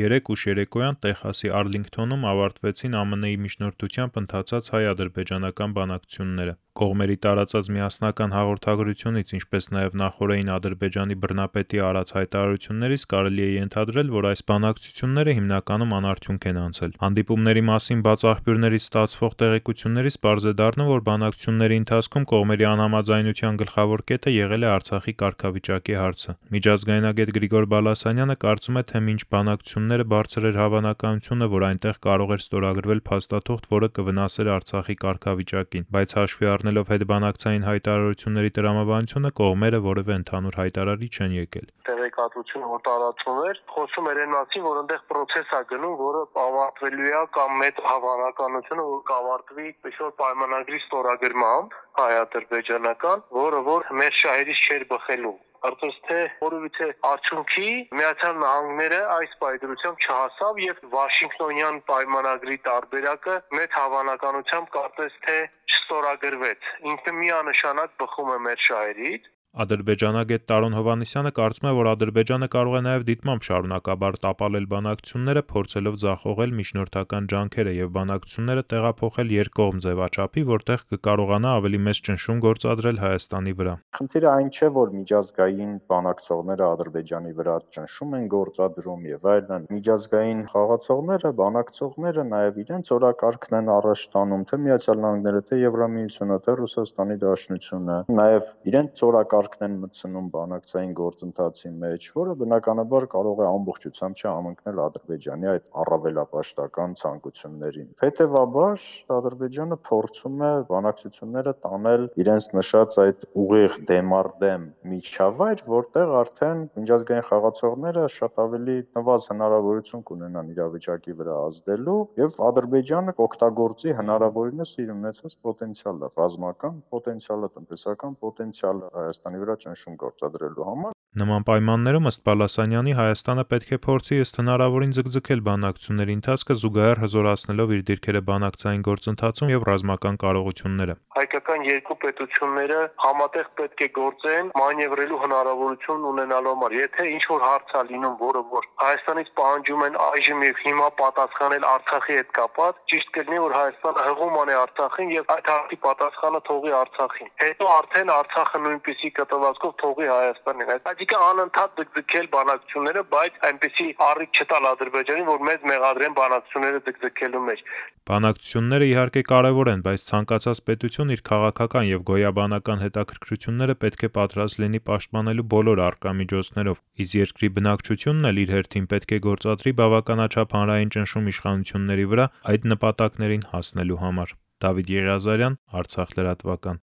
Երեկ ուշ երեկոյան Տեխասի Արլինգթոնում ավարտվեցին ԱՄՆ-ի միջնորդությամբ ընթացած հայ-ադրբեջանական բանակցությունները։ Կողմերի տարածած միասնական հաղորդագրությունից, ինչպես նաև նախօրեին Ադրբեջանի բռնապետի արած հայտարարություններից կարելի է ենթադրել, որ այս բանակցությունները հիմնականում անարդյունք են անցել։ Հանդիպումների մասին բաց աղբյուրներից ստացվող տեղեկություններից պարզ է դառնում, որ բանակցությունների ընթացքում կողմերի անհամաձայնության գլխավոր կետը եղել է Արցախի կարգավիճակի հարցը։ Միջազգայնագետ Գրիգոր Բալասանյանը կարծում է, թե մինչ բանակցությունները բարձր էր հավանականությունը, որ այնտեղ կարող էր ստորագրվել փաստաթուղթ, որը կվնասեր Արցախի կարգավիճակին, բայց հաշվի առնելով հետբանակցային հայտարարությունների տրամաբանությունը կողմերը որևէ ընդհանուր հայտարարի չեն եկել։ Տեղեկատվությունը որ տարածվում էր, խոսում էր այն մասին, որ այնտեղ process է գնում, որը ավարտվելու է կամ մեծ հավանականությունը որ կավարտվի ինչ-որ պայմանագրի ստորագրմամբ հայ-ադրբեջանական, որը որ մեր շահերից չէր բխելու կարծես թե որևիցե արդյունքի Միացյալ Նահանգները այս պայծրությամբ չհասավ եւ Վաշինգտոնյան պայմանագրի տարբերակը մեծ հավանականությամբ կարծես թե չստորագրվեց։ Ինքը միանշանակ բխում է մեր շահերից Ադրբեջանագետ Տարոն Հովանեսյանը կարծում է, որ Ադրբեջանը կարող է նաև դիտմամբ շարունակաբար տապալել բանակցությունները, փորձելով ձախողել միջնորդական ջանքերը եւ բանակցությունները տեղափոխել երկկողմ ձևաչափի, որտեղ կկարողանա ավելի մեծ ճնշում գործադրել Հայաստանի վրա։ Խնդիրը այն չէ, որ միջազգային բանակցողները Ադրբեջանի վրա ճնշում են գործադրում եւ այլն։ Միջազգային խաղացողները, բանակցողները նաև իրենց օրակարգն են առաջ տանում, թե Միացյալ Նահանգները, թե Եվրամիությունը, թե Ռուսաստանի Դաշնությունը, նաև իրենց օրակարգ կարգն են մտցնում բանակցային գործընթացի մեջ, որը բնականաբար կարող է ամբողջությամբ չհամընկնել Ադրբեջանի այդ առավելապաշտական ցանկություններին։ Հետևաբար Ադրբեջանը փորձում է բանակցությունները տանել իրենց նշած այդ ուղիղ դեմարդեմ միջավայր, որտեղ արդեն միջազգային խաղացողները շատ ավելի նվազ հնարավորություն կունենան իրավիճակի վրա ազդելու եւ Ադրբեջանը կօգտագործի հնարավորինս իր ունեցած պոտենցիալը, ռազմական պոտենցիալը, տնտեսական պոտենցիալը Հայաստանի Հայաստանի վրա ճնշում գործադրելու համար Նման պայմաններում, ըստ Բալասանյանի, Հայաստանը պետք է փորձի ըստ հնարավորին ձգձգել բանակցությունների ընթացքը զուգահեռ հզորացնելով իր դիրքերը բանակցային գործընթացում եւ ռազմական կարողությունները։ Հայկական երկու պետությունները համատեղ պետք է գործեն մանևրելու հնարավորություն ունենալու համար։ Եթե ինչ որ հարց է լինում, որը որ Հայաստանից պահանջում են այժմ եւ հիմա պատասխանել Արցախի հետ կապված, ճիշտ կլինի որ Հայաստանը հղում անի Արցախին եւ այդ հարցի պատասխանը թողի Արցախին։ Հետո արդեն Արցախը նույնպեսի կտվածքով թողի Հայաստանին։ Այդ Այսինքն անընդհատ ձգձգել բանակցությունները, բայց այնպեսի առիթ չտալ Ադրբեջանին, որ մեզ մեղադրեն բանակցությունները ձգձգելու մեջ։ Բանակցությունները իհարկե կարևոր են, բայց ցանկացած պետություն իր քաղաքական եւ գոյաբանական հետաքրքրությունները պետք է պատրաստ լինի պաշտպանելու բոլոր արկա միջոցներով, իսկ երկրի բնակչությունն էլ իր հերթին պետք է գործադրի բավականաչափ հանրային ճնշում իշխանությունների վրա այդ նպատակներին հասնելու համար։ Դավիթ Եղիազարյան, Արցախ լրատվական։